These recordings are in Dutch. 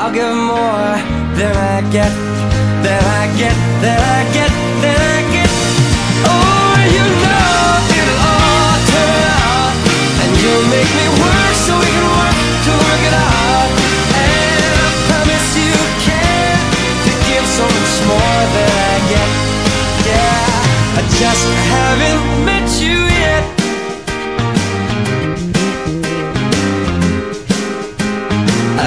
I'll give more than I get, than I get, than I get, than I get. Oh, you know it'll all turn out, and you'll make me work so we can work to work it out. And I promise you can to give so much more than I get. Yeah, I just haven't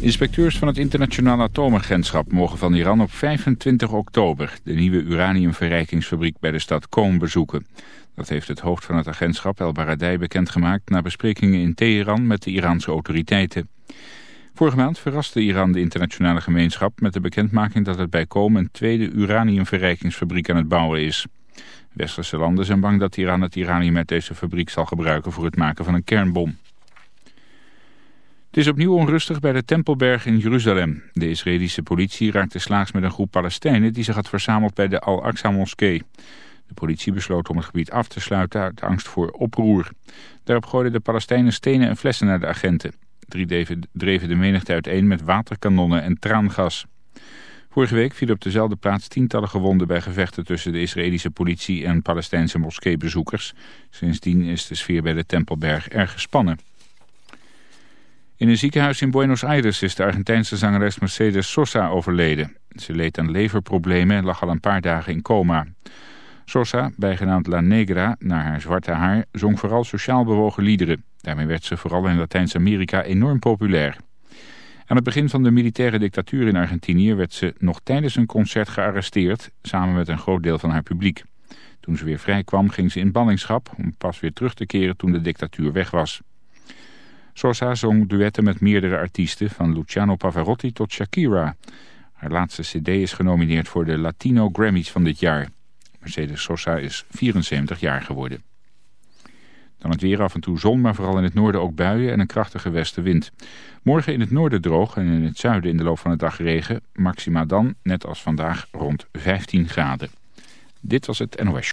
Inspecteurs van het internationaal atoomagentschap mogen van Iran op 25 oktober de nieuwe uraniumverrijkingsfabriek bij de stad Qom bezoeken. Dat heeft het hoofd van het agentschap El Baradei bekendgemaakt na besprekingen in Teheran met de Iraanse autoriteiten. Vorige maand verraste Iran de internationale gemeenschap met de bekendmaking dat het bij Komen een tweede uraniumverrijkingsfabriek aan het bouwen is. Westerse landen zijn bang dat Iran het uranium uit deze fabriek zal gebruiken voor het maken van een kernbom. Het is opnieuw onrustig bij de Tempelberg in Jeruzalem. De Israëlische politie raakte slaags met een groep Palestijnen die zich had verzameld bij de Al-Aqsa-moskee. De politie besloot om het gebied af te sluiten uit angst voor oproer. Daarop gooiden de Palestijnen stenen en flessen naar de agenten. Drie dreven de menigte uiteen met waterkanonnen en traangas. Vorige week vielen op dezelfde plaats tientallen gewonden bij gevechten tussen de Israëlische politie en Palestijnse moskeebezoekers. Sindsdien is de sfeer bij de Tempelberg erg gespannen. In een ziekenhuis in Buenos Aires is de Argentijnse zangeres Mercedes Sosa overleden. Ze leed aan leverproblemen en lag al een paar dagen in coma. Sosa, bijgenaamd La Negra, naar haar zwarte haar, zong vooral sociaal bewogen liederen. Daarmee werd ze vooral in Latijns-Amerika enorm populair. Aan het begin van de militaire dictatuur in Argentinië werd ze nog tijdens een concert gearresteerd, samen met een groot deel van haar publiek. Toen ze weer vrij kwam ging ze in ballingschap om pas weer terug te keren toen de dictatuur weg was. Sosa zong duetten met meerdere artiesten, van Luciano Pavarotti tot Shakira. Haar laatste cd is genomineerd voor de Latino Grammys van dit jaar. Mercedes Sosa is 74 jaar geworden. Dan het weer af en toe zon, maar vooral in het noorden ook buien en een krachtige westenwind. Morgen in het noorden droog en in het zuiden in de loop van de dag regen. Maxima dan, net als vandaag, rond 15 graden. Dit was het NOS.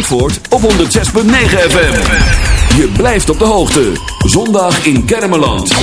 Zandvoort op 106.9 FM. Je blijft op de hoogte. Zondag in Kermeland.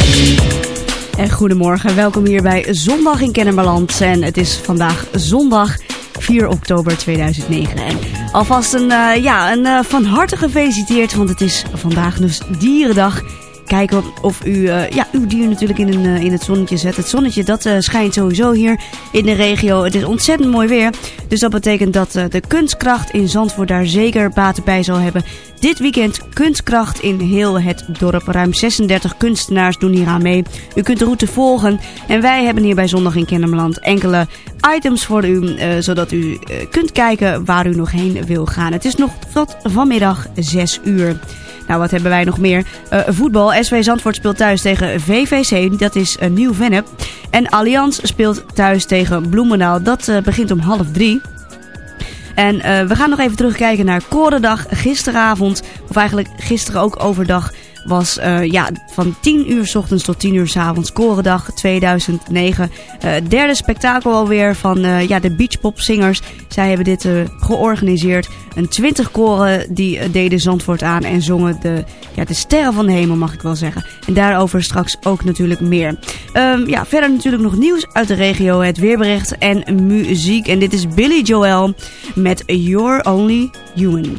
En goedemorgen, welkom hier bij Zondag in Kennemerland. En het is vandaag zondag 4 oktober 2009. En alvast een, eh, ja, een eh, van harte gefeliciteerd, want het is vandaag dus Dierendag. Kijken of u eh, ja, uw dier natuurlijk in, een, eh, in het zonnetje zet. Het zonnetje dat eh, schijnt sowieso hier in de regio. Het is ontzettend mooi weer. Dus dat betekent dat de kunstkracht in Zandvoort daar zeker baten bij zal hebben. Dit weekend kunstkracht in heel het dorp. Ruim 36 kunstenaars doen hier aan mee. U kunt de route volgen. En wij hebben hier bij Zondag in Kennemerland enkele items voor u. zodat u kunt kijken waar u nog heen wil gaan. Het is nog tot vanmiddag 6 uur. Nou, wat hebben wij nog meer? Eh, voetbal. SV Zandvoort speelt thuis tegen VVC. Dat is een nieuw Vennep. En Allianz speelt thuis tegen Bloemendaal. Dat eh, begint om half drie. En eh, we gaan nog even terugkijken naar Korendag gisteravond. Of eigenlijk gisteren ook overdag. Was eh, ja, van 10 uur s ochtends tot 10 uur s avonds. Korendag 2009. Eh, derde spektakel alweer van eh, ja, de Beachpopzingers. Zij hebben dit georganiseerd. Een 20 koren die deden Zandvoort aan en zongen de, ja, de sterren van de hemel mag ik wel zeggen. En daarover straks ook natuurlijk meer. Ehm, ja, verder natuurlijk nog nieuws uit de regio, het weerbericht en muziek. En dit is Billy Joel met You're Only Human.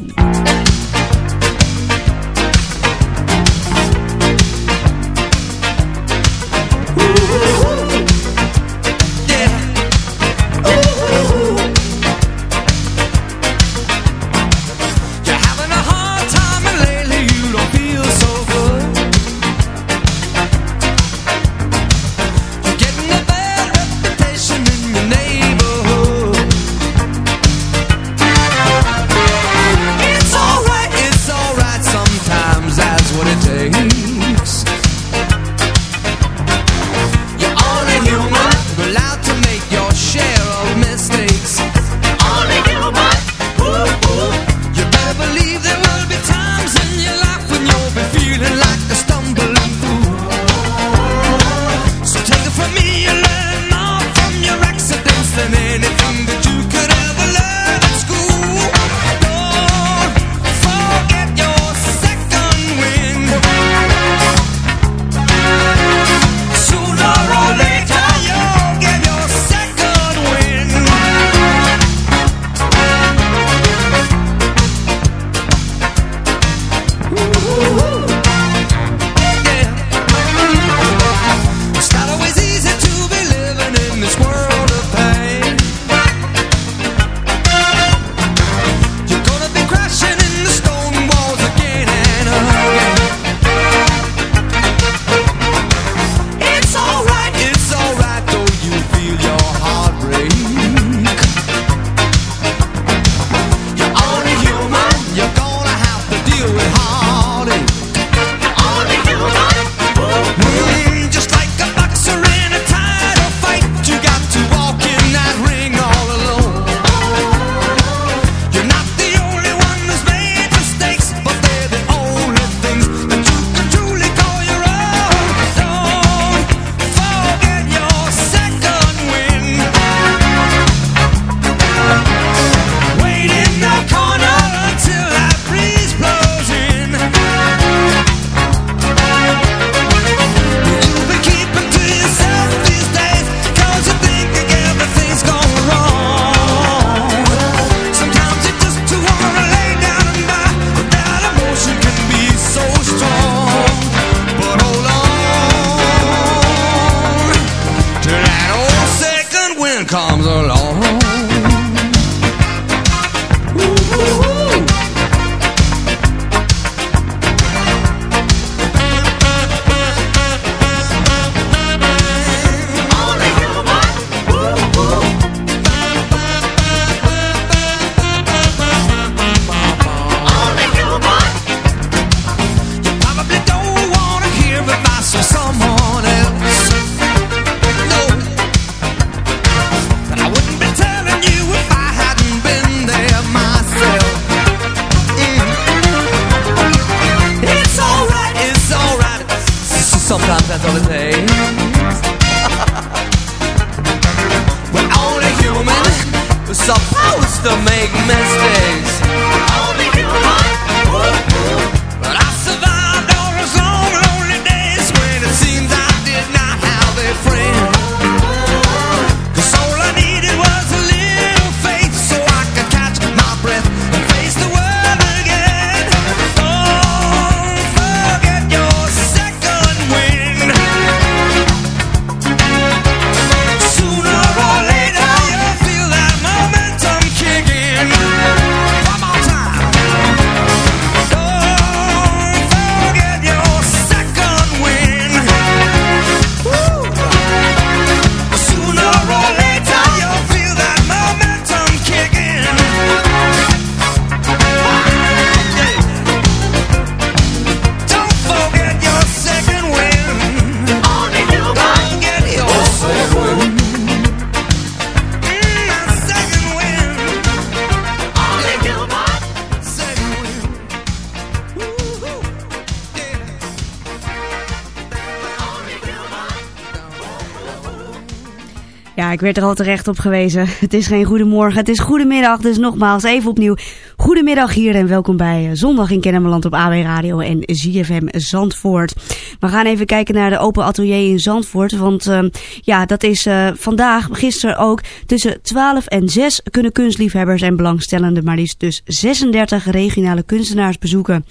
Ik werd er al terecht op gewezen. Het is geen goedemorgen, het is goedemiddag. Dus nogmaals even opnieuw. Goedemiddag hier en welkom bij eh, Zondag in Kennemerland op AB Radio en ZFM Zandvoort. We gaan even kijken naar de open atelier in Zandvoort. Want uh, ja, dat is uh, vandaag, gisteren ook, tussen 12 en 6 kunnen kunstliefhebbers en belangstellenden maar liefst dus 36 regionale kunstenaars bezoeken.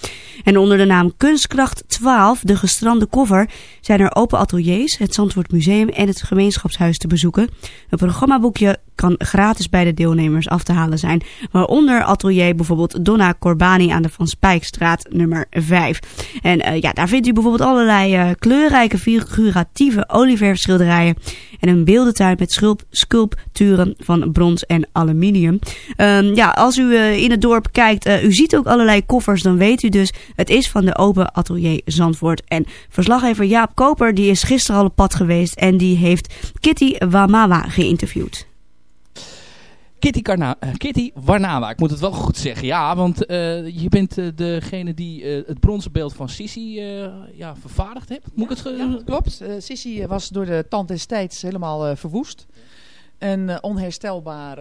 En onder de naam Kunstkracht 12, de gestrande koffer, zijn er open ateliers, het Zandvoort Museum en het gemeenschapshuis te bezoeken. Een programmaboekje kan gratis bij de deelnemers af te halen zijn. Waaronder atelier bijvoorbeeld Donna Corbani aan de Van Spijkstraat nummer 5. En uh, ja, daar vindt u bijvoorbeeld allerlei uh, kleurrijke figuratieve olieverfschilderijen. En een beeldentuin met sculpturen van brons en aluminium. Um, ja, als u uh, in het dorp kijkt, u ziet ook allerlei koffers, dan weet u dus, het is van de Open Atelier Zandvoort. En verslaggever Jaap Koper, die is gisteren al op pad geweest en die heeft Kitty Wamawa geïnterviewd. Kitty, Karna uh, Kitty Warnawa, ik moet het wel goed zeggen. Ja, want uh, je bent uh, degene die het bronzen beeld van Sissi ja, vervaardigd hebt. Moet ik het ja, klopt. Sissi was door de tand destijds helemaal verwoest. En onherstelbaar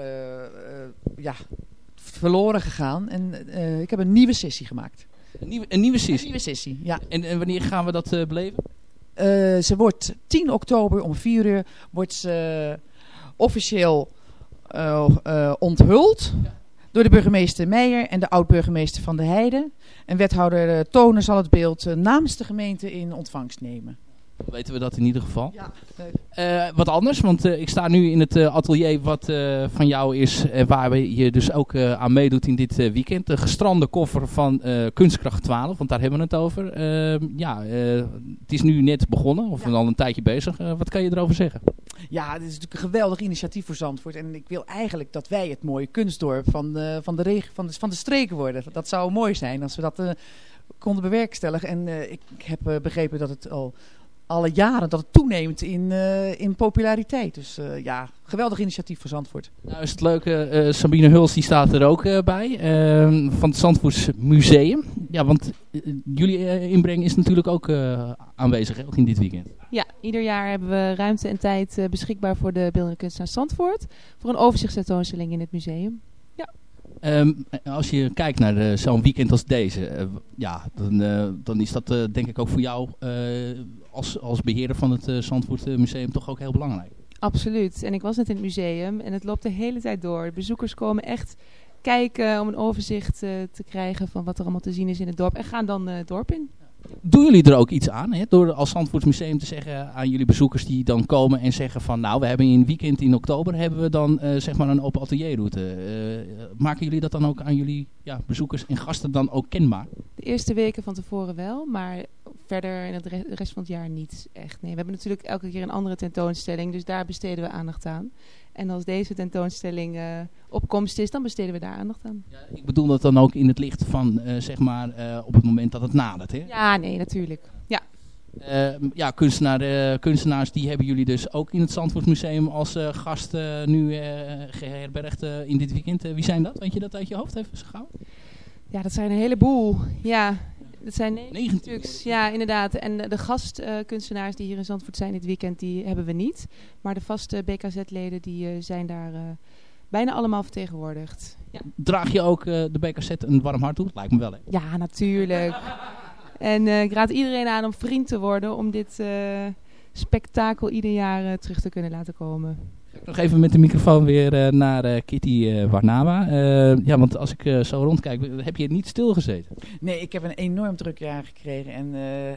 ja, verloren gegaan. En ik heb een nieuwe sessie gemaakt. Een nieuwe, een nieuwe? Een nieuwe sessie, ja. En, en wanneer gaan we dat beleven? ze wordt 10 oktober om 4 uur wordt ze officieel onthuld ja. door de burgemeester Meijer en de oud-burgemeester van de Heide. En wethouder uh, Tonen zal het beeld namens de gemeente in ontvangst nemen. Weten we dat in ieder geval. Ja, uh, wat anders, want uh, ik sta nu in het uh, atelier wat van jou is. en waar je dus ook aan meedoet in dit weekend. De gestrande koffer van Kunstkracht 12, want daar hebben we het over. Ehm, ja, het is nu net begonnen, of ja. al een tijdje bezig. wat kan je erover zeggen? Ja, dit is natuurlijk een geweldig initiatief voor Zandvoort. En ik wil eigenlijk dat wij het mooie kunstdorp van de, van de, regen, van de, van de streken worden. Dat zou mooi zijn als we dat konden bewerkstelligen. En ik heb begrepen dat het al alle jaren dat het toeneemt in, uh, in populariteit. Dus uh, ja, geweldig initiatief voor Zandvoort. Nou is het leuke, uh, Sabine Huls die staat er ook bij, ehm, van het Zandvoorts Museum. Ja, want jullie inbreng is natuurlijk ook aanwezig, hè, ook in dit weekend. Ja, ieder jaar hebben we ruimte en tijd beschikbaar voor de beeldende kunstenaar Zandvoort. Voor een overzichtstentoonstelling in het museum. Um, als je kijkt naar uh, zo'n weekend als deze, uh, ja, dan, uh, dan is dat denk ik ook voor jou als, als beheerder van het Zandvoort Museum toch ook heel belangrijk. Absoluut. En ik was net in het museum en het loopt de hele tijd door. Bezoekers komen echt kijken om een overzicht te krijgen van wat er allemaal te zien is in het dorp. En gaan dan het dorp in. Doen jullie er ook iets aan? Hè? Door als Zandvoortsmuseum te zeggen aan jullie bezoekers die dan komen en zeggen van nou we hebben in een weekend in oktober hebben we dan uh, zeg maar een open atelierroute. Uh, maken jullie dat dan ook aan jullie ja, bezoekers en gasten dan ook kenbaar? De eerste weken van tevoren wel, maar verder in het rest van het jaar niet echt. Nee, we hebben natuurlijk elke keer een andere tentoonstelling, dus daar besteden we aandacht aan. En als deze tentoonstelling uh, op komst is, dan besteden we daar aandacht aan. Ja, ik bedoel dat dan ook in het licht van, uh, zeg maar, uh, op het moment dat het nadert, hè? Ja, nee, natuurlijk. Ja. ja, kunstenaar, kunstenaars die hebben jullie dus ook in het Zandvoortsmuseum als gast nu geherbergd in dit weekend. wie zijn dat? Weet je dat uit je hoofd even gauw? Ja, dat zijn een heleboel. Ja, Het zijn 19 stuks, ja inderdaad. En de- gastkunstenaars die hier in Zandvoort zijn dit weekend, die hebben we niet. Maar de vaste BKZ-leden die eh, zijn daar eh, bijna allemaal vertegenwoordigd. Ja, Draag je ook eh, de BKZ een warm hart toe? Lijkt me wel, hè? ja natuurlijk. en eh, ik raad iedereen aan om vriend te worden om dit eh, spektakel ieder jaar terug te kunnen laten komen. Nog even met de microfoon weer eh, naar eh, Kitty eh Warnawa. Ja, want als ik zo rondkijk, heb je niet stilgezeten. Nee, ik heb een enorm druk jaar gekregen en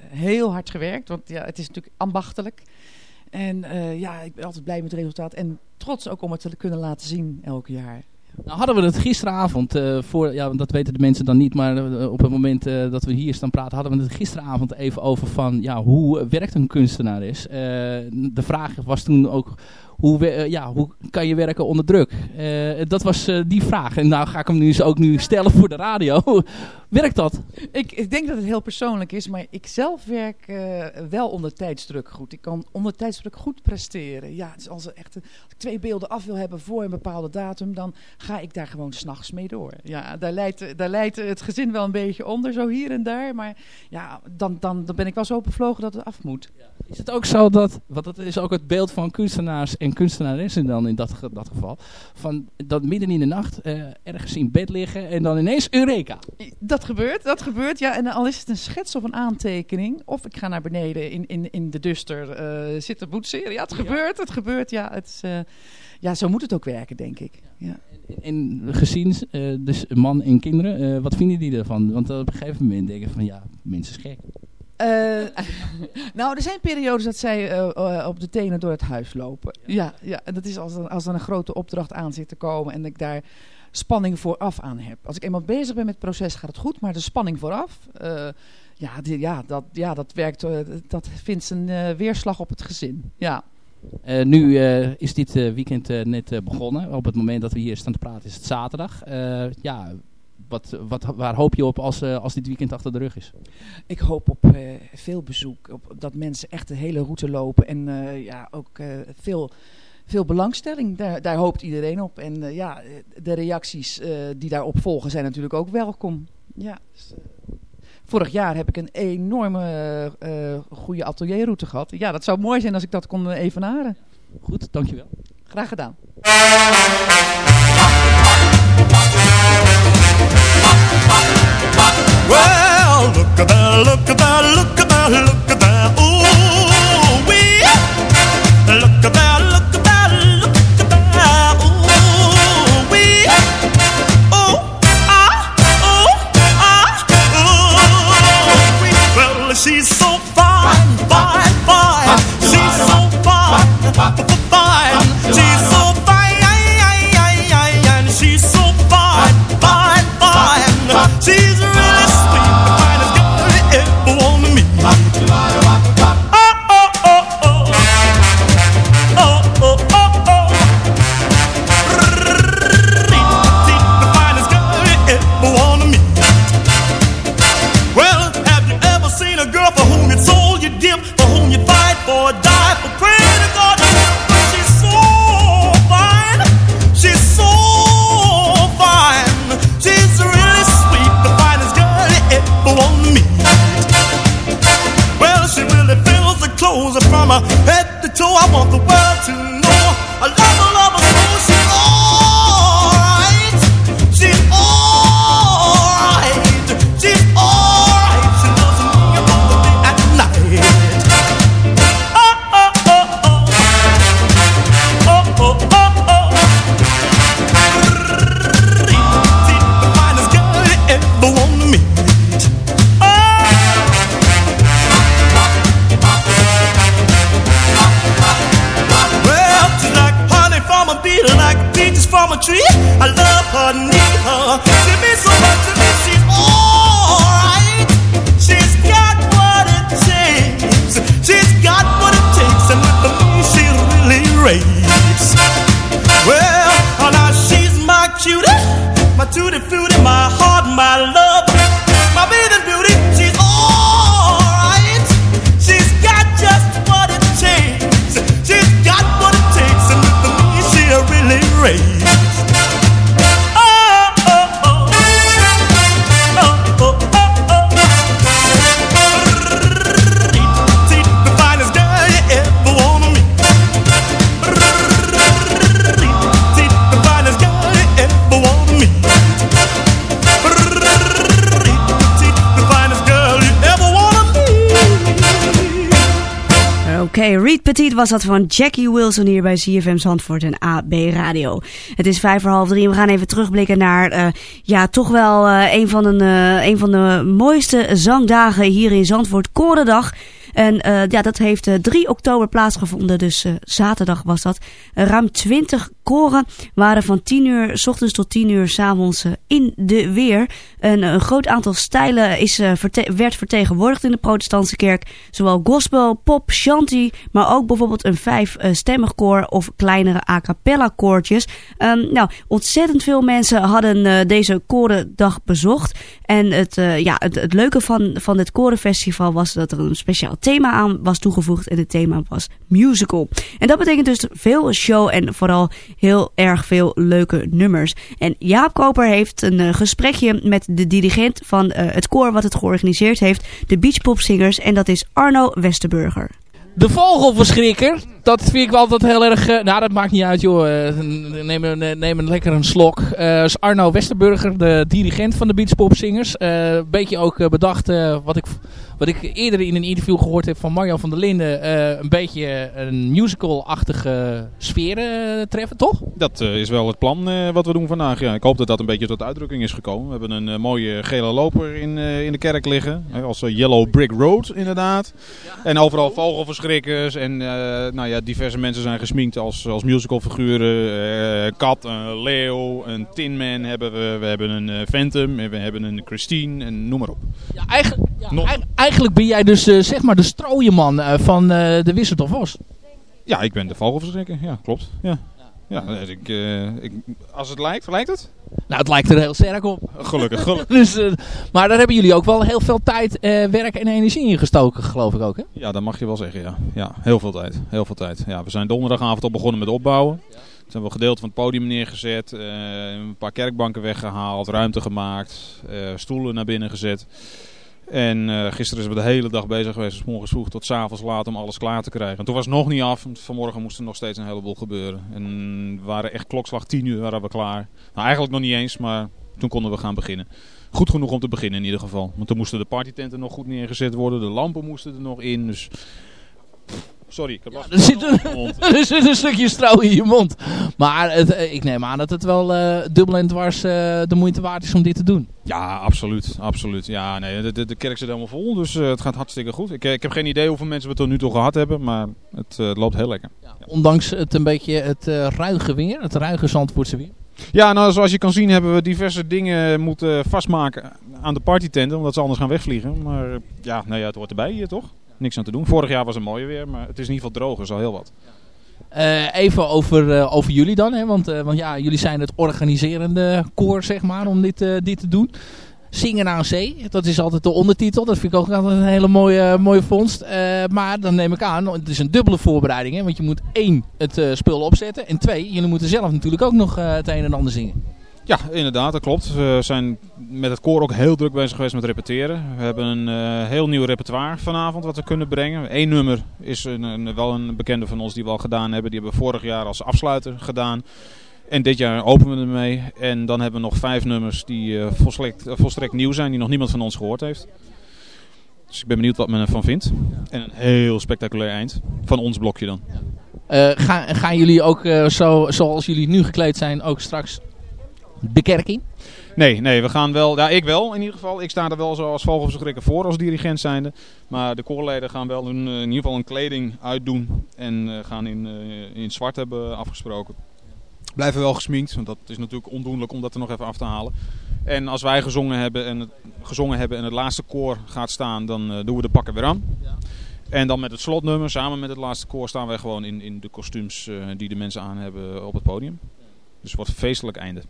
heel hard gewerkt. Want ja, het is natuurlijk ambachtelijk. En ja, ik ben altijd blij met het resultaat. En trots ook om het te kunnen laten zien elk jaar. Nou hadden we het gisteravond, voor, ja, dat weten de mensen dan niet, maar op het moment dat we hier staan praten, hadden we het gisteravond even over van, ja, hoe werkt een kunstenaar is. De vraag was toen ook, hoe, we- eh, ja, hoe kan je werken onder druk? Eh, dat was eh, die vraag. En nou ga ik hem nu eens ook nu stellen voor de radio. Werkt dat? Ik, ik denk dat het heel persoonlijk is, maar ik zelf werk wel onder tijdsdruk goed. Ik kan onder tijdsdruk goed presteren. Ja, als, er echt als ik twee beelden af wil hebben voor een bepaalde datum, dan ga ik daar gewoon s'nachts mee door. Ja, daar leidt, daar leidt het gezin wel een beetje onder, zo hier en daar. Maar ja, dan, dan, dan ben ik wel zo bevlogen dat het af moet. Is het ook zo dat, want dat is ook het beeld van kunstenaars en kunstenaressen dan in dat, ge- dat geval, van dat midden in de nacht eh, ergens in bed liggen en dan ineens Eureka. Dat gebeurt, dat gebeurt. Ja, en al is het een schets of een aantekening. Of ik ga naar beneden in, in, in de duster eh, zitten boetseren. Ja, het gebeurt, het gebeurt. Ja, het is, eh, ja, zo moet het ook werken, denk ik. Ja. En gezien, dus man en kinderen, wat vinden die ervan? Want op een gegeven moment denken van ja, mensen is gek. Eh, nou, er zijn periodes dat zij eh, eh, op de tenen door het huis lopen. Ja, ja en dat is als er, als er een grote opdracht aan zit te komen en ik daar spanning vooraf aan heb. Als ik eenmaal bezig ben met het proces gaat het goed, maar de spanning vooraf, ja, die, ja, dat, ja, dat werkt, dat vindt zijn weerslag op het gezin. Ja. Nu is dit weekend net begonnen. Op het moment dat we hier staan te praten is het zaterdag. Ja, wat, wat, waar hoop je op als, eh, als dit weekend achter de rug is? Ik hoop op eh, veel bezoek, op dat mensen echt de hele route lopen en eh, ja, ook veel, veel belangstelling. Daar, daar hoopt iedereen op. En ja, de reacties die daarop volgen zijn natuurlijk ook welkom. Ja, dus, vorig jaar heb ik een enorme goede atelierroute gehad. Ja, dat zou mooi zijn als ik dat kon evenaren. Goed, dankjewel. Graag gedaan. Well, look at that, look at that, look at that, look at that. Ooh, Was dat van Jackie Wilson hier bij CFM Zandvoort en AB Radio. Het is vijf voor half drie we gaan even terugblikken naar uh, ja, toch wel uh, een, van een, uh, een van de mooiste zangdagen hier in Zandvoort, Korendag. En uh, ja, dat heeft uh, 3 oktober plaatsgevonden, dus uh, zaterdag was dat. ruim 20 koren waren van 10 uur s ochtends tot 10 uur s avonds in de weer. En een groot aantal stijlen is, werd vertegenwoordigd in de protestantse kerk. Zowel gospel, pop, shanty, maar ook bijvoorbeeld een vijfstemmig koor of kleinere a cappella koortjes. Um, nou, ontzettend veel mensen hadden deze korendag bezocht. En het, ja, het, het leuke van, van dit korenfestival was dat er een speciaal thema aan was toegevoegd. En het thema was musical. En dat betekent dus veel show en vooral heel erg veel leuke nummers. En Jaap Koper heeft een uh, gesprekje met de dirigent van uh, het koor wat het georganiseerd heeft. De Beachpopzingers. En dat is Arno Westerburger. De vogelverschrikker, dat vind ik wel altijd heel erg... Uh, nou, dat maakt niet uit, joh. Neem, neem een lekker een slok. Uh, is Arno Westerburger, de dirigent van de Beachpopzingers. Een beetje ook bedacht wat ik wat ik eerder in een interview gehoord heb van Marjan van der Linden, uh, een beetje een musical-achtige sfeer uh, treffen, toch? Dat uh, is wel het plan wat we doen vandaag. Ja, ik hoop dat dat een beetje tot uitdrukking is gekomen. We hebben een mooie gele loper in, in de kerk liggen. als Yellow Brick Road inderdaad. Ja. En overal vogelverschrikkers en nou ja, diverse mensen zijn gesminkt als, als musicalfiguren. kat, een leeuw, een Tin Man hebben we. We hebben een Phantom, we hebben een Christine en noem maar op. Ja, eigenlijk... Ja, Nog eigenlijk ben jij dus uh, zeg maar de strooieman uh, van uh, de Wisselt of Vos. Ja, ik ben de vogelverschrikker. Ja, klopt. Ja. Ja, ik, ik, als het lijkt, lijkt het? Nou, het lijkt er heel sterk op. Gelukkig, gelukkig. dus, maar daar hebben jullie ook wel heel veel tijd, werk en energie in gestoken, geloof ik ook, hè? Ja, dat mag je wel zeggen, ja. Ja, heel veel tijd. Heel veel tijd. Ja, we zijn donderdagavond al begonnen met opbouwen. Ja. Toen hebben we gedeelte van het podium neergezet, een paar kerkbanken weggehaald, ruimte gemaakt, stoelen naar binnen gezet. En uh, gisteren zijn we de hele dag bezig geweest, s morgens vroeg tot avonds laat om alles klaar te krijgen. En toen was het nog niet af, vanmorgen moest er nog steeds een heleboel gebeuren. En we waren echt klokslag 10 uur waren we klaar. Nou, eigenlijk nog niet eens, maar toen konden we gaan beginnen. Goed genoeg om te beginnen in ieder geval. Want toen moesten de partytenten nog goed neergezet worden, de lampen moesten er nog in. Dus Sorry, ik heb ja, er, zit een, er zit een stukje strouw in je mond. Maar het, eh, ik neem aan dat het wel uh, dubbel en dwars uh, de moeite waard is om dit te doen. Ja, absoluut. absoluut. Ja, nee, de, de, de kerk zit helemaal vol, dus uh, het gaat hartstikke goed. Ik, ik heb geen idee hoeveel mensen we tot nu toe gehad hebben, maar het loopt heel lekker. Ja, ondanks het een beetje het ruige weer, het ruige Zandvoortse weer. Ja, nou zoals je kan zien hebben we diverse dingen moeten vastmaken aan de partytenten, omdat ze anders gaan wegvliegen. Maar ja, nou ja, het hoort erbij hier toch? Niks aan te doen. Vorig jaar was het mooie weer, maar het is in ieder geval is al heel wat. Uh, even over, uh, over jullie dan, hè? Want, uh, want ja, jullie zijn het organiserende koor, zeg maar, om dit, dit te doen. Zingen aan zee, dat is altijd de ondertitel. Dat vind ik ook altijd een hele mooie, mooie vondst. maar dan neem ik aan, het is een dubbele voorbereiding. Hè? Want je moet één, het spul opzetten. En twee, jullie moeten zelf natuurlijk ook nog het een en ander zingen. Ja, inderdaad, dat klopt. We zijn met het koor ook heel druk bezig geweest met repeteren. We hebben een uh, heel nieuw repertoire vanavond wat we kunnen brengen. Eén nummer is een, een, wel een bekende van ons die we al gedaan hebben. Die hebben we vorig jaar als afsluiter gedaan. En dit jaar openen we ermee. En dan hebben we nog vijf nummers die uh, volstrekt, uh, volstrekt nieuw zijn, die nog niemand van ons gehoord heeft. Dus ik ben benieuwd wat men ervan vindt. En een heel spectaculair eind. Van ons blokje dan. gaan, gaan jullie ook, zo, zoals jullie nu gekleed zijn, ook straks de kerk in? Nee, nee, we gaan wel, ja, ik wel in ieder geval. Ik sta er wel zo als vogelverschrikker voor als dirigent zijnde. Maar de koorleden gaan wel hun, in ieder geval een kleding uitdoen en uh, gaan in, uh, in zwart hebben afgesproken. Blijven wel gesminkt, want dat is natuurlijk ondoenlijk om dat er nog even af te halen. En als wij gezongen hebben en het, gezongen hebben en het laatste koor gaat staan, dan doen we de pakken weer aan. En dan met het slotnummer, samen met het laatste koor, staan wij gewoon in, in de kostuums die de mensen aan hebben op het podium. Dus het wordt een feestelijk einde.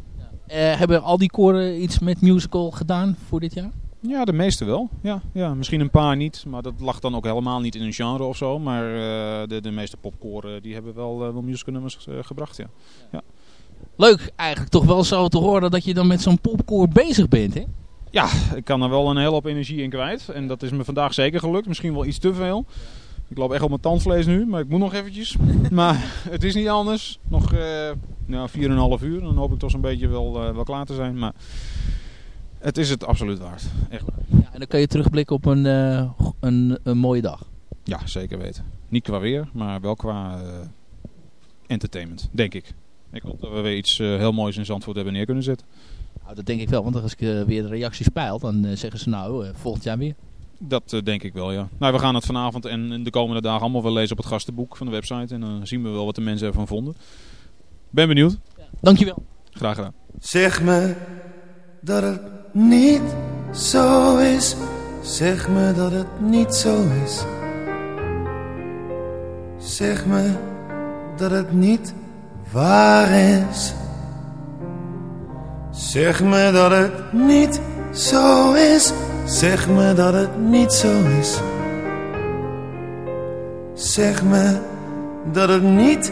Uh, hebben al die koren iets met musical gedaan voor dit jaar? Ja, de meeste wel. Ja, ja, misschien een paar niet, maar dat lag dan ook helemaal niet in een genre of zo. Maar uh, de, de meeste popkoren die hebben wel, uh, wel musicalnummers gebracht, ja. ja. Leuk eigenlijk toch wel zo te horen dat je dan met zo'n popkoor bezig bent, hè? Ja, ik kan er wel een hele hoop energie in kwijt. En dat is me vandaag zeker gelukt. Misschien wel iets te veel. Ik loop echt op mijn tandvlees nu, maar ik moet nog eventjes. maar het is niet anders. Nog nou, 4,5 uur. Dan hoop ik toch zo'n beetje wel, uh, wel klaar te zijn. Maar het is het absoluut waard. Echt waar. Ja, en dan kan je terugblikken op een, uh, een, een mooie dag. Ja, zeker weten. Niet qua weer, maar wel qua eh, entertainment, denk ik. Ik hoop dat we weer iets eh, heel moois in Zandvoort hebben neer kunnen zetten. Nou, dat denk ik wel, want als ik eh, weer de reacties peil, dan eh, zeggen ze nou, eh, volgend jaar weer. Dat eh, denk ik wel, ja. Nou, we gaan het vanavond en de komende dagen allemaal wel lezen op het gastenboek van de website. En dan zien we wel wat de mensen ervan vonden. Ben benieuwd. Dankjewel. Graag gedaan. Zeg me dat het niet zo is. Zeg me dat het niet zo is. Zeg me dat het niet waar is. Zeg me dat het niet zo is. Zeg me dat het niet zo is. Zeg me dat het niet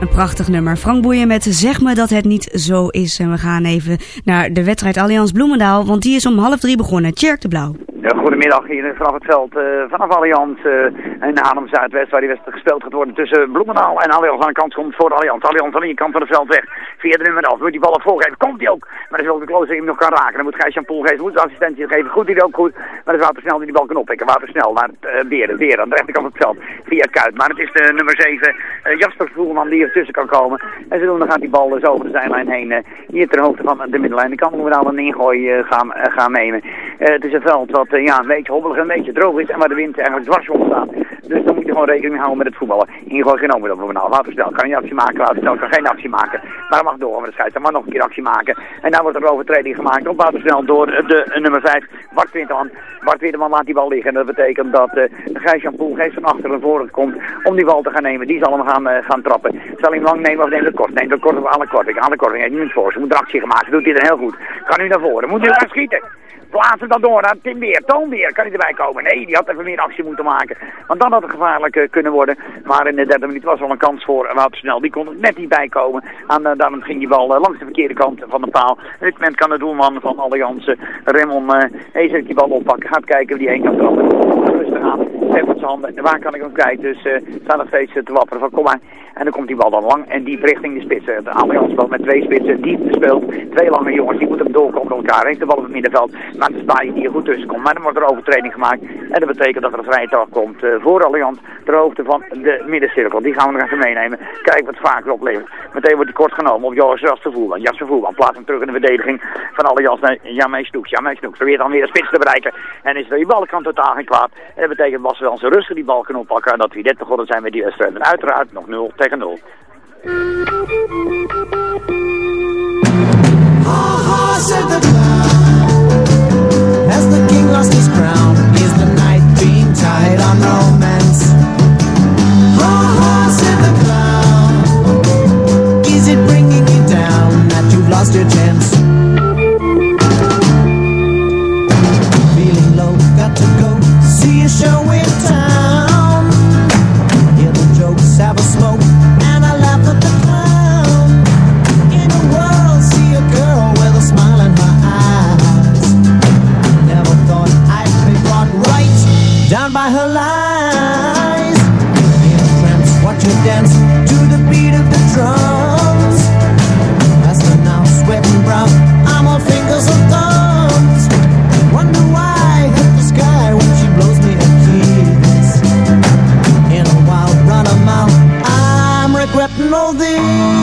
Een prachtig nummer. Frank Boeien met Zeg me dat het niet zo is. En we gaan even naar de wedstrijd Allianz Bloemendaal, want die is om half drie begonnen. Tjerk de Blauw. Ja, goedemiddag hier vanaf het veld eh, vanaf Allianz uh, in Haarlem Zuidwest waar die wedstrijd gespeeld gaat worden tussen Bloemendaal en Allianz aan de kant komt voor Allianz. Allianz aan de kant van het veld weg via de nummer 11. Moet die bal op volgeven, komt hij ook. Maar dan ook de closer hem nog kan raken. Dan moet Gijs-Jan Poel geven, moet de assistentie geven. Goed, die ook goed. Maar het is Watersnel die die bal kan oppikken. Watersnel naar uh, Beren, Beren aan de rechterkant van het veld via Kuit. Maar het is de nummer 7 Jasper Voelman die ertussen kan komen. En zo dan gaat die bal zo over de zijlijn heen hier ter hoogte van de middenlijn. Dan kan Bloemendaal een ingooi gaan, gaan nemen. het is een veld wat ja, een beetje hobbelig een beetje droog is en waar de wind eigenlijk dwars op staat. Dus dan moet je gewoon rekening houden met het voetballen. Ingooi genomen dat we nou. Watersnel kan je actie maken, Watersnel kan geen actie maken. Maar mag door met de scheidsrechter, maar nog een keer actie maken. En dan wordt er overtreding gemaakt op Watersnel door de nummer 5, Bart Winterman. Bart laat die bal liggen en dat betekent dat uh, Gijs-Jan Poel geeft van achter naar voren komt om die bal te gaan nemen. Die zal hem gaan, gaan trappen. Zal hij hem lang nemen of neemt het kort? Neemt het kort of de korting? De korting heeft niemand voor. Ze moet er actie gemaakt. Doet hij er heel goed. Kan nu naar voren. Moet hij gaan schieten. Plaatsen dan door naar Tim Weer. Toon Weer, kan hij erbij komen? Nee, die had even meer actie moeten maken. Want dan had het gevaarlijk uh, kunnen worden. Maar in de derde minuut was al een kans voor Woutersnel. Die kon er net niet bij komen. En uh, daarom ging die bal uh, langs de verkeerde kant van de paal. Dit moment kan de doelman van Allianz, Raymond uh, die bal oppakken. Gaat kijken wie die heen kan trappen. Rustig aan. Met zijn handen. En waar kan ik hem kwijt? Dus staat nog steeds te wapperen van kom maar. En dan komt die bal dan lang en diep richting de spitsen. De Allianz speelt met twee spitsen, diep gespeeld. Twee lange jongens, die moeten hem doorkomen door elkaar. Heeft de bal op het middenveld. Maar dan sta die er goed tussen komt. Maar dan wordt er overtreding gemaakt. En dat betekent dat er een vrije trap komt uh, voor Allianz. Ter hoogte van de middencirkel. Die gaan we nog even meenemen. Kijken wat vaker oplevert. Meteen wordt die kort genomen op Joris Jasper Voelman. Jasper Voelman plaatst hem terug in de verdediging van Allianz naar Jamee Snoeks. Jamee Snoeks probeert dan weer de spits te bereiken. En is die bal kan totaal geen kwaad. En dat betekent dat we wel zijn rustig die bal kunnen oppakken. En dat we dit begonnen zijn met die wedstrijd. En uiteraard nog 0 tegen Bacchanal. Ha ha, said the clown. Has the king lost his crown? Is the knight being tied on romance? Ha ha, said the clown. Is it bringing you down that you've lost your chance? Feeling low, got to go see a show in town. all these.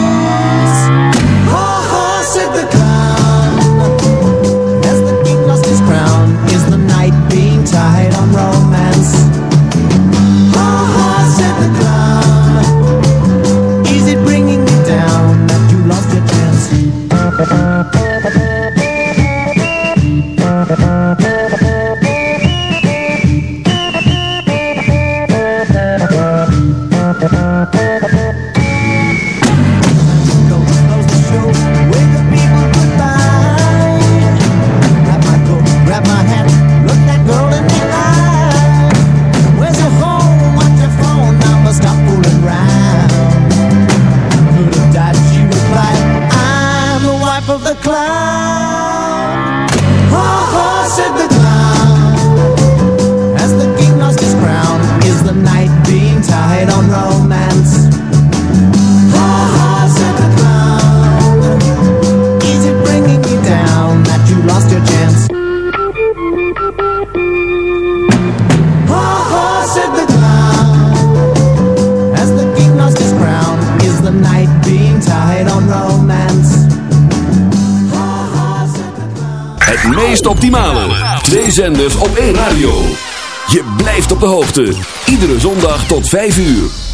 op de hoogte. Iedere zondag tot 5 uur.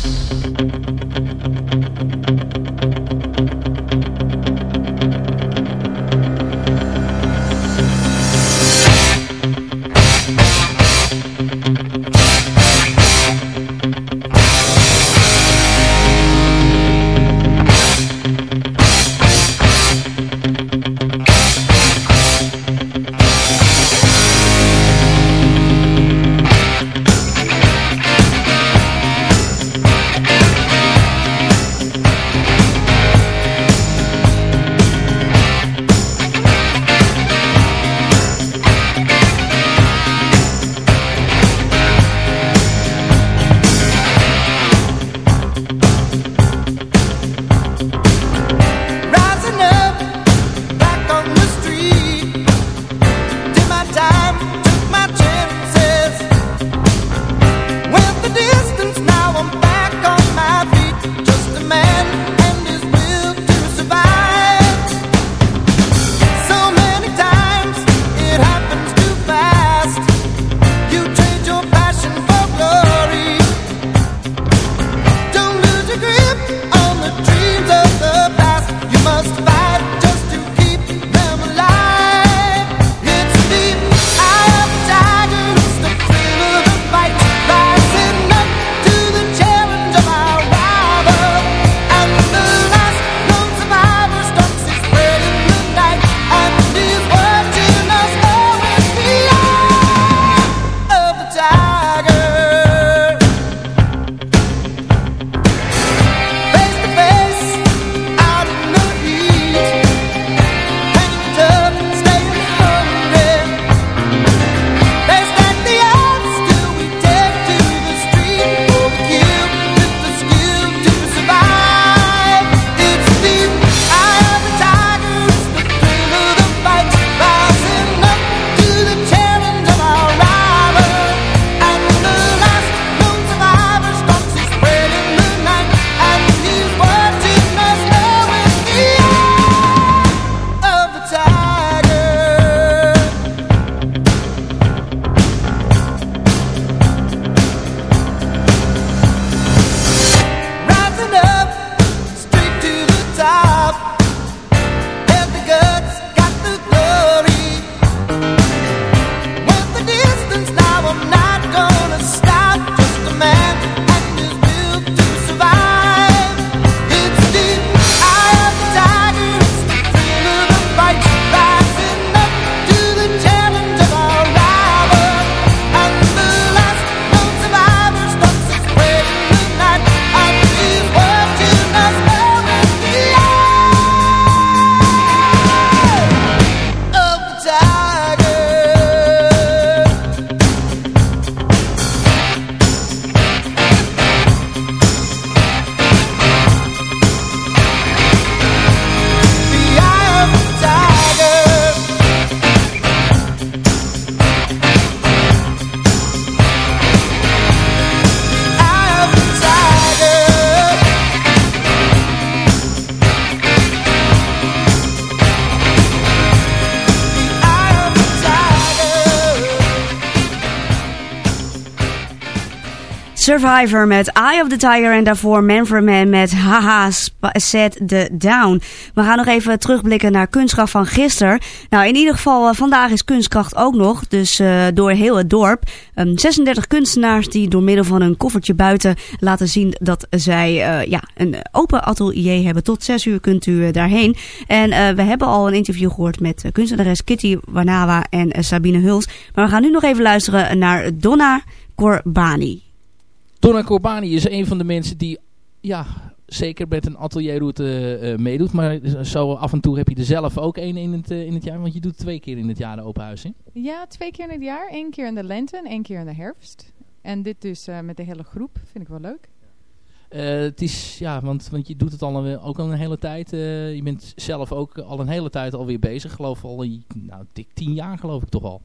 Survivor met Eye of the Tiger en daarvoor Man for Man met Haha Set the Down. We gaan nog even terugblikken naar kunstkracht van gisteren. Nou, in ieder geval, uh, vandaag is kunstkracht ook nog, dus uh, door heel het dorp. Um, 36 kunstenaars die door middel van een koffertje buiten laten zien dat zij uh, ja, een open atelier hebben. Tot 6 uur kunt u daarheen. En we hebben al een interview gehoord met kunstenares Kitty Wanawa en Sabine Huls. Maar we gaan nu nog even luisteren naar Donna Corbani. Donna Corbani is een van de mensen die ja, zeker met een atelierroute uh, meedoet. Maar zo af en toe heb je er zelf ook één in het, uh, in het jaar. Want je doet twee keer in het jaar de open huis, hè? Ja, twee keer in het jaar. Eén keer in de lente en één keer in de herfst. En dit dus uh, met de hele groep. Vind ik wel leuk. het is, ja, want, want je doet het al een, ook al een hele tijd. je bent zelf ook al een hele tijd alweer bezig. Geloof al, nou, dik tien jaar geloof ik toch al.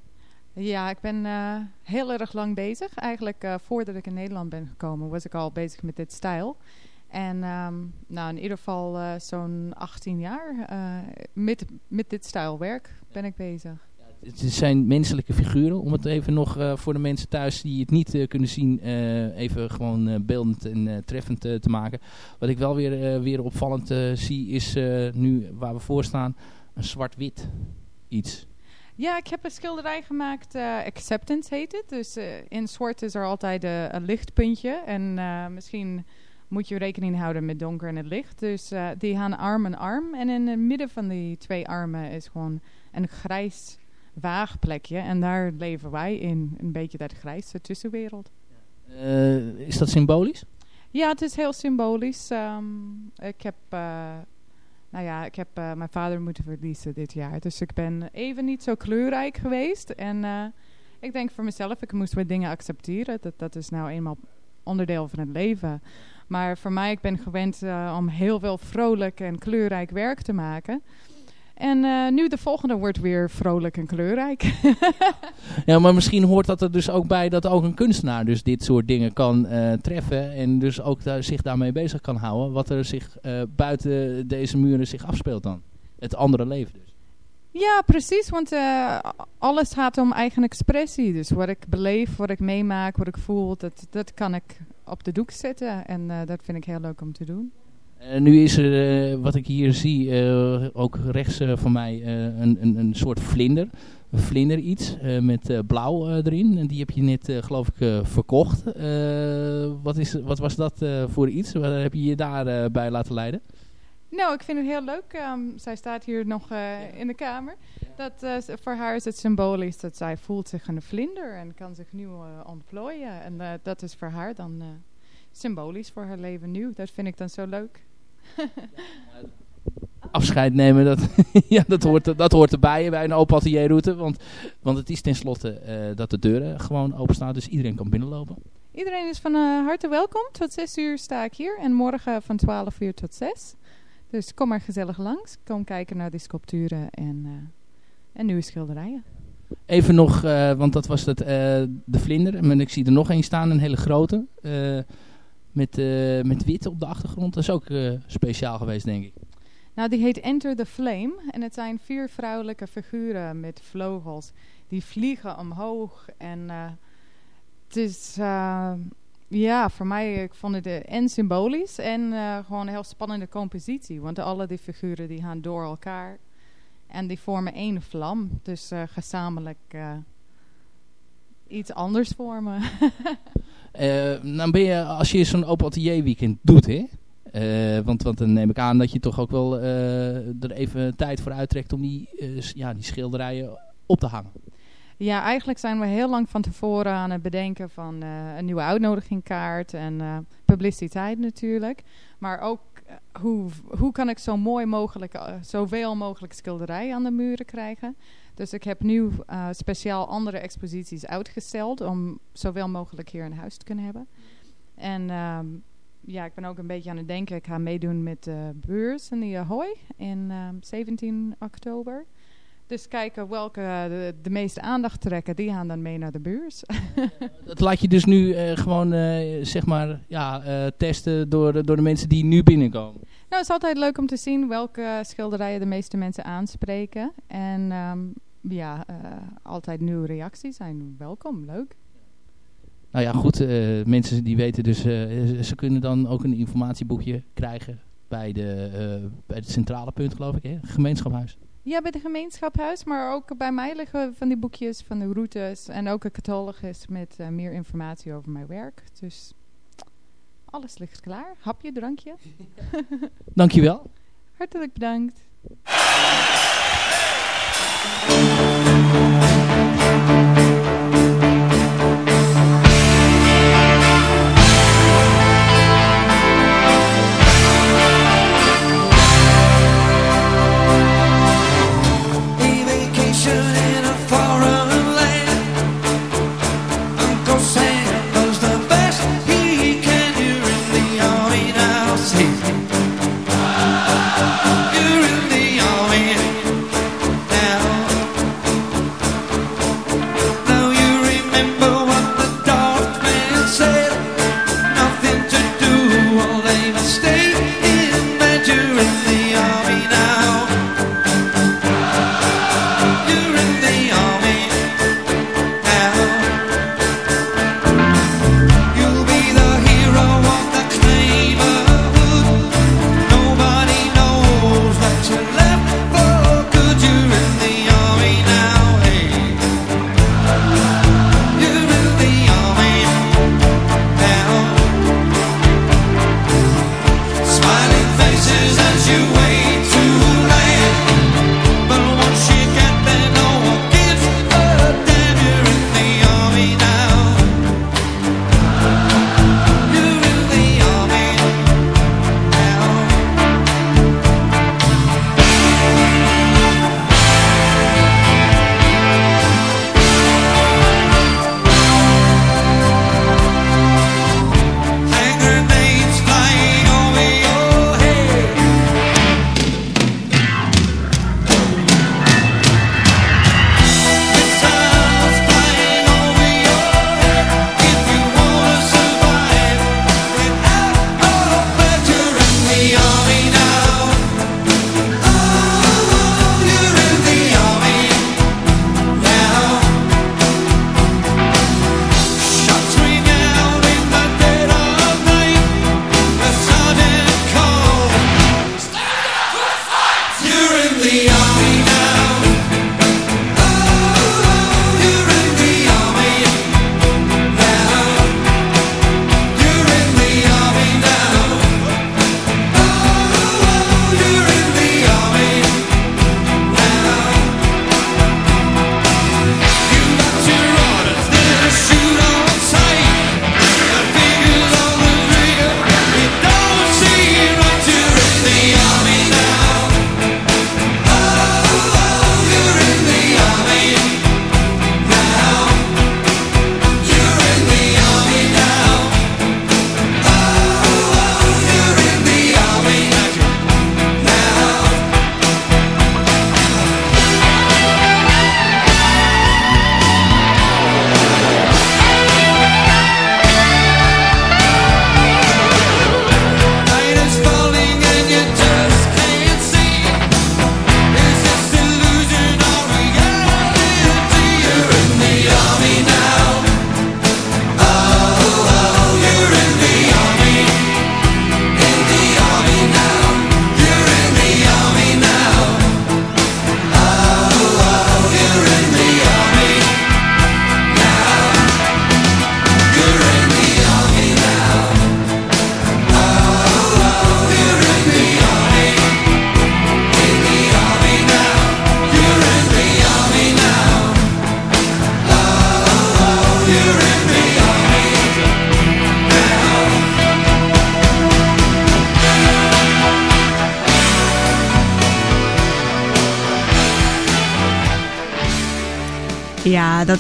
Ja, ik ben uh, heel erg lang bezig. Eigenlijk uh, voordat ik in Nederland ben gekomen was ik al bezig met dit stijl. En um, nou, in ieder geval uh, zo'n 18 jaar met, met dit stijlwerk ben ik bezig. Het zijn menselijke figuren, om het even nog voor de mensen thuis die het niet kunnen zien, even gewoon beeldend en treffend te maken. Wat ik wel weer, weer opvallend zie is nu waar we voor staan, een zwart-wit iets. Ja, ik heb een schilderij gemaakt, uh, Acceptance heet het. Dus uh, in zwart is er altijd uh, een lichtpuntje. En misschien moet je rekening houden met donker en het licht. Dus die gaan arm in arm. En in het midden van die twee armen is gewoon een grijs waagplekje. En daar leven wij in, een beetje dat grijze tussenwereld. is dat symbolisch? Ja, het is heel symbolisch. Um, ik heb nou ja, ik heb uh, mijn vader moeten verliezen dit jaar. Dus ik ben even niet zo kleurrijk geweest. En uh, ik denk voor mezelf, ik moest wat dingen accepteren. Dat, dat is nou eenmaal onderdeel van het leven. Maar voor mij, ik ben gewend uh, om heel veel vrolijk en kleurrijk werk te maken. En uh, nu de volgende wordt weer vrolijk en kleurrijk. ja, maar misschien hoort dat er dus ook bij dat ook een kunstenaar dus dit soort dingen kan uh, treffen. En dus ook daar, zich daarmee bezig kan houden. Wat er zich uh, buiten deze muren zich afspeelt dan. Het andere leven dus. Ja, precies. Want alles gaat om eigen expressie. Dus wat ik beleef, wat ik meemaak, wat ik voel, dat, dat kan ik op de doek zetten. En dat vind ik heel leuk om te doen. Uh, nu is er, uh, wat ik hier zie, uh, ook rechts van mij, een, een, een soort vlinder. Een vlinder iets, met blauw erin. En die heb je net, geloof ik, verkocht. wat, is, wat was dat voor iets? Wat heb je je daarbij bij laten leiden? Nou, ik vind het heel leuk. Um, zij staat hier nog in de kamer. Dat, voor haar is het symbolisch dat zij voelt zich een vlinder en kan zich nu ontplooien. En dat is voor haar dan symbolisch voor haar leven nu. Dat vind ik dan zo leuk. afscheid nemen, dat, ja, dat, hoort, dat hoort erbij bij een open atelierroute. Want, want het is tenslotte uh, dat de deuren gewoon open staan, dus iedereen kan binnenlopen. Iedereen is van uh, harte welkom. Tot 6 uur sta ik hier en morgen van 12 uur tot 6. Dus kom maar gezellig langs. Kom kijken naar die sculpturen en, uh, en nieuwe schilderijen. Even nog, want dat was het, de vlinder. En ik zie er nog één staan, een hele grote met, uh, met wit op de achtergrond. Dat is ook uh, speciaal geweest, denk ik. Nou, die heet Enter the Flame. En het zijn vier vrouwelijke figuren met vleugels. Die vliegen omhoog. En uh, het is, ja, voor mij, ik vond het en symbolisch. En gewoon een heel spannende compositie. Want alle die figuren die gaan door elkaar. En die vormen één vlam. Dus gezamenlijk iets anders vormen. Uh, dan ben je, als je zo'n open atelier weekend doet, hè? Uh, want, want dan neem ik aan dat je toch ook wel uh, er even tijd voor uittrekt om die, ja, die schilderijen op te hangen. Ja, eigenlijk zijn we heel lang van tevoren aan het bedenken van een nieuwe uitnodigingkaart en publiciteit natuurlijk. Maar ook hoe, hoe kan ik zo mooi mogelijk, zoveel mogelijk schilderijen aan de muren krijgen. Dus ik heb nu uh, speciaal andere exposities uitgesteld om zoveel mogelijk hier in huis te kunnen hebben. En um, ja, ik ben ook een beetje aan het denken. Ik ga meedoen met de beurs in de Ahoy in um, 17 oktober. Dus kijken welke de, de, meeste aandacht trekken, die gaan dan mee naar de beurs. dat laat je dus nu uh, gewoon uh, zeg maar ja, uh, testen door, door de mensen die nu binnenkomen. Nou, het is altijd leuk om te zien welke schilderijen de meeste mensen aanspreken. En um, ja, eh, altijd nieuwe reacties zijn welkom, leuk. Nou ja, goed. Eh, mensen die weten dus, eh, ze kunnen dan ook een informatieboekje krijgen bij, de, bij het centrale punt, geloof ik, hè? gemeenschaphuis. Ja, bij de gemeenschaphuis, maar ook bij mij liggen van die boekjes van de routes en ook een catalogus met meer informatie over mijn werk. Dus alles ligt klaar. Hapje, drankje. Dankjewel. Hartelijk bedankt. MUZIEK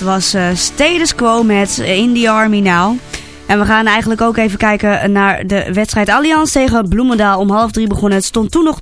was uh, Status Quo met eh, In the Army Now. En we gaan eigenlijk ook even kijken naar de wedstrijd Allianz tegen Bloemendaal. Om half drie begonnen. Het stond toen nog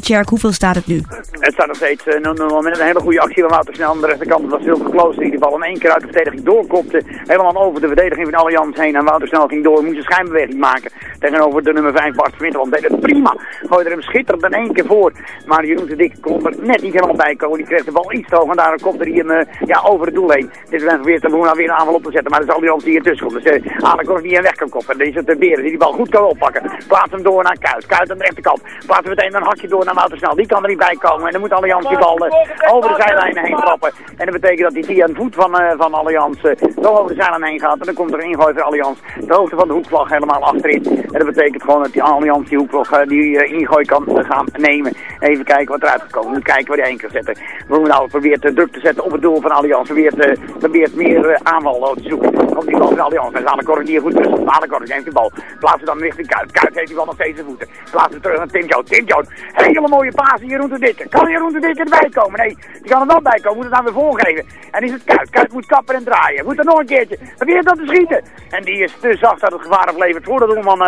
0-0. Tjerk, hoeveel staat het nu? Het staat nog steeds eh, 0-0. een hele goede actie van Woutersnel aan de rechterkant. Het was veel geclosed. In ieder geval in één keer uit de verdediging doorkopte. Helemaal over de verdediging van Allianz heen. En Woutersnel ging door. Moest een schijnbeweging maken. Tegenover de nummer 5 Bart Winterland. Deed het prima. Gooide er hem schitterend in één keer voor. Maar Jeroen de Dik kon er net niet helemaal bij komen. Die kreeg de bal iets te hoog en daarom kopte hij hem eh, ja, over het doel heen. Dit is probeert de Boena weer een aanval op te zetten. Maar dat is Allianz die hier tussen komt. Dus uh, Alekorf die hem weg kan koppen. Dan is het Beren die die bal goed kan oppakken. Plaats hem door naar Kuit. Kuit aan de rechterkant. Plaatsen meteen een hakje door naar Wouter. Die kan er niet bij komen. En dan moet Allianz die bal eh, over de zijlijnen heen trappen. En dat betekent dat hij via een voet van, eh, van Allianz uh, over de zijlijn heen gaat. En dan komt er een ingooi Allianz. De hoogte van de hoekvlag helemaal achterin. En dat betekent gewoon dat die Allianz die hoekvlag, die ingooi kan gaan nemen. Even kijken wat eruit komt komen. Kijken waar hij heen kan zetten. Bloemendaal probeert druk te zetten op het doel van Allianz. Probeert, probeert meer aanval te zoeken. Komt die bal van Allianz. En Zanekorn die hier goed tussen. Zanekorn heeft de bal. Plaatsen dan richting Kuit. Kuit heeft die bal nog steeds in voeten. Plaatsen terug naar Tim Jones. Tim Jones. Hele mooie paas hier rond de dikke. Kan Jeroen de Dikke erbij komen? Nee, die kan er wel bij komen. Moet het dan weer voorgeven. En is het Kuit. Kuit moet kappen en draaien. Moet er nog een keertje. Probeert dat te schieten. En die is te zacht dat het gevaar levert voor de doelman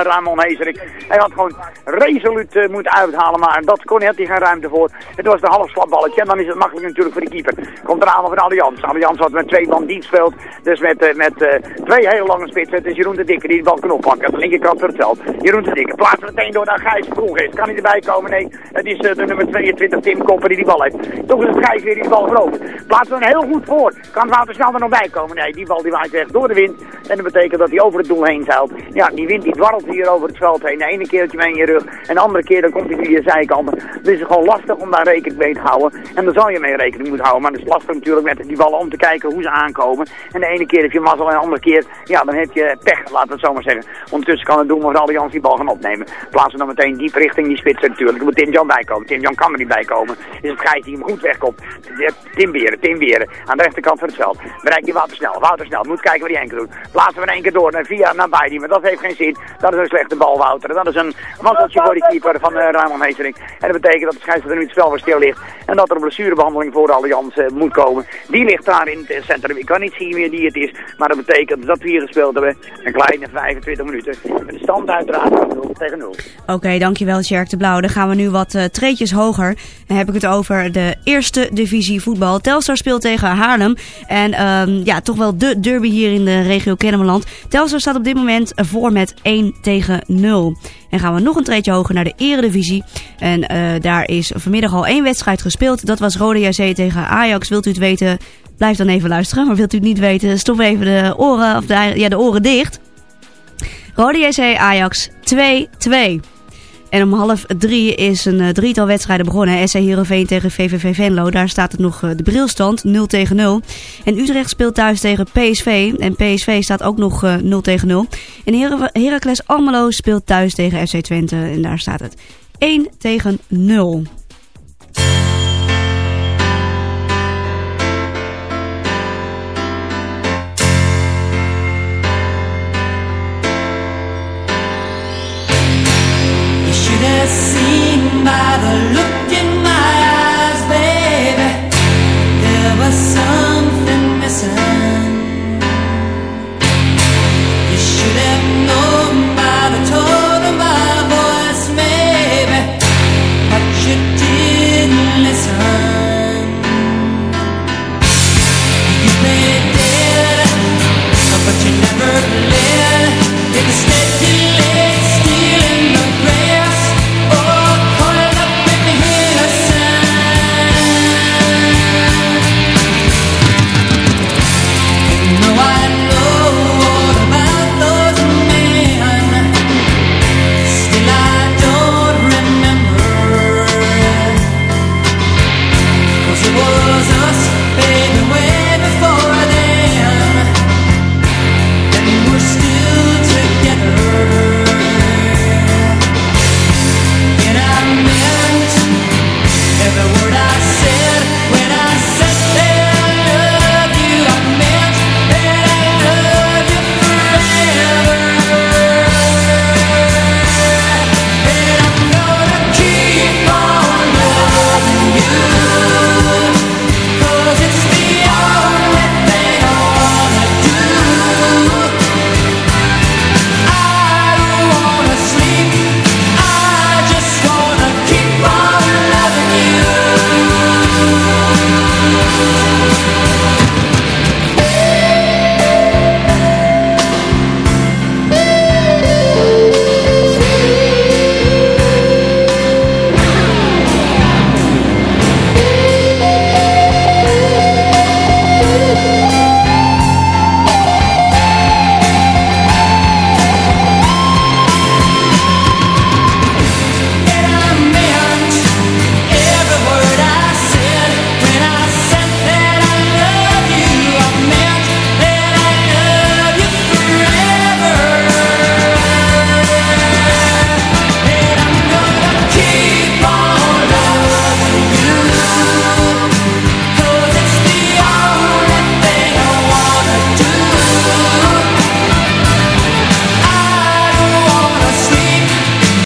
Hij had gewoon resoluut uh, moeten uithalen. Maar dat kon, had hij geen ruimte voor. Het was de half slapballetje. En dan is het makkelijk natuurlijk voor de keeper. Komt er aan van Allianz. Allianz had met twee man speelt. Dus met, uh, met twee hele lange spitsen. Het is Jeroen de Dikke die de bal kan oppakken. Aan de linkerkant voor het veld. Jeroen de Dikke plaatst meteen door naar Gijs Vroeg is. Kan hij erbij komen? Nee. Het is de nummer 22 Tim Kopper die die bal heeft. Toch is het Gijs weer die bal verovert. Plaatsen hem heel goed voor. Kan Wouter snel er nog bij komen? Nee, die bal die waait weg door de wind. En dat betekent dat hij over het doel heen zeilt. Ja, die wind die dwarrelt hier over het veld heen. De ene keertje mee in je rug. En de andere keer dan komt hij via je zijkanten. Dus het is gewoon lastig om daar rekening mee te houden. En daar zal je mee rekening moeten houden. Maar het is lastig natuurlijk met die ballen om te kijken hoe ze aankomen. En de ene keer heb je mazzel en de andere keer, ja, dan heb je pech, laten we het zo maar zeggen. Ondertussen kan het doen van Allianz die bal gaan opnemen. Plaatsen dan meteen diep richting die spitsen natuurlijk. Moet Tim Jan bij komen. Tim Jan kan er niet bij komen. Is het Gijs die hem goed wegkomt. Tim Beren, Tim Beren. Aan de rechterkant van het veld. Bereikt hij Wouter snel. Wouter snel. Moet kijken wat hij keer doet. Plaatsen we in één keer door naar via naar. Maar dat heeft geen zin. Dat is een slechte bal, Wouter. Dat is een manteltje voor die keeper van uh, Raymond. En dat betekent dat de scheidsrechter nu het spel weer stil ligt. En dat er een blessurebehandeling voor de Allianz uh, moet komen. Die ligt daar in het centrum. Ik kan niet zien wie die het is. Maar dat betekent dat we hier gespeeld hebben. Een kleine 25 minuten. Met de stand uiteraard 0 tegen 0. Oké, dankjewel Sjerk de Blauw. Dan gaan we nu wat uh, treetjes hoger. Dan heb ik het over de eerste divisie voetbal. Telstar speelt tegen Haarlem. En um, ja, toch wel de derby hier in de regio Kennemerland. Telstar staat op dit moment voor met 1 tegen 0. En gaan we nog een treetje hoger naar de eredivisie. En uh, daar is vanmiddag al één wedstrijd gespeeld. Dat was Rode JC tegen Ajax. Wilt u het weten, blijf dan even luisteren. Maar wilt u het niet weten, stop even de oren, of ja, de oren dicht. Rode JC Ajax 2-2. En om half drie is een uh, drietal wedstrijden begonnen. SC Heerenveen tegen VVV Venlo. Daar staat het nog uh, de brilstand 0 tegen 0. En Utrecht speelt thuis tegen PSV. En PSV staat ook nog uh, 0 tegen 0. En Her Heracles Almelo speelt thuis tegen FC Twente. En daar staat het 1 tegen 0. Seen by the look in